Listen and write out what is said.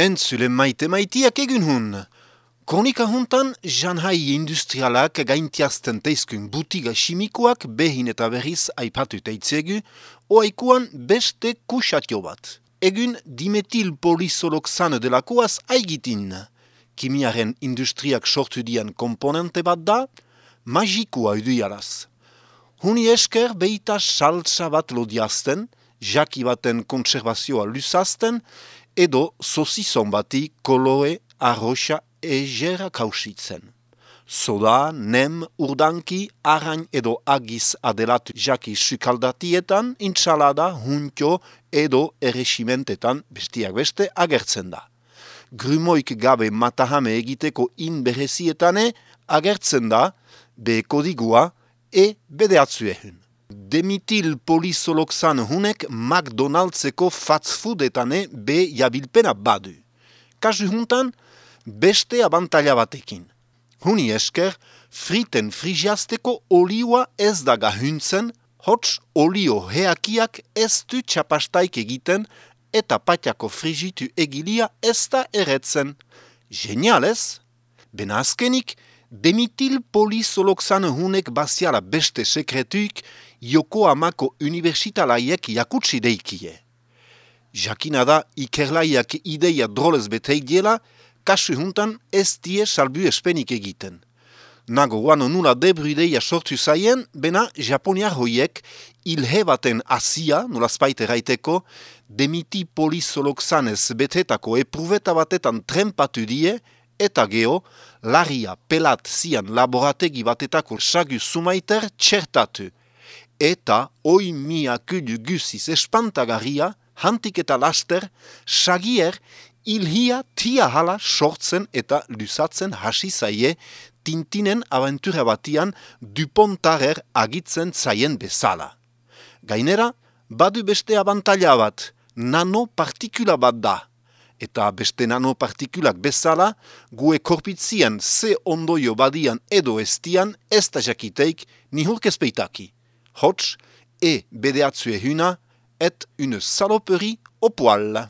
Entzule maite maitiak egun hun. Kronika juntan, janhai industrialak gaintiazten teizkun butiga simikoak behin eta berriz aipatu teitzegu, oaikuan beste kusatio bat. Egun dimetil polizoloxan delakoaz aigitin. Kimiaren industriak sortu dian komponente bat da, magikoa iduiaraz. Huni esker behita saltsa bat lodiazten, jaki baten kontserbazioa lusazten, edo sosizon bati koloe arroxa egera kausitzen. Soda, nem, urdanki, arain edo agiz adelatu jaki sukaldatietan, intxalada, huntio edo eresimentetan bestiak beste agertzen da. Grumoik gabe matahame egiteko inberrezietane agertzen da, be kodigua e bedeatzuehun demitil polizoloxan hunek McDonaldseko fast foodetane be jabilpena badu. Kasu juntan, beste abantalla batekin. Huni esker, friten frigiazteko olioa ez da gahuntzen, hots olio heakiak ez du txapastaik egiten eta patiako frigitu egilia ez da eretzen. Genial ez? Ben azkenik, demitil polizoloxan hunek baziala beste sekretuik Joko Amako Universitalaiek jakutsi deikie. Jakina da ikerlaiak ideia drolez beteik diela, kasu juntan ez die salbu espenik egiten. Nago guano nula debru ideia sortu zaien, bena Japoniar hoiek ilhe baten asia, nula spaite raiteko, demiti polizoloxanez betetako epruveta batetan trempatu die, eta geho, laria pelat zian laborategi batetako sagu sumaiter txertatu eta oi mia kudu gusiz espantagarria, hantik eta laster, sagier ilhia tia hala sortzen eta lusatzen hasi zaie tintinen aventura batian dupontarer agitzen zaien bezala. Gainera, badu beste abantalla bat, nanopartikula bat da. Eta beste nanopartikulak bezala, gue korpitzian ze ondoio badian edo estian ez da jakiteik nihurk ezpeitaki. Hodge et Bédéatsue Huna est une saloperie au poil.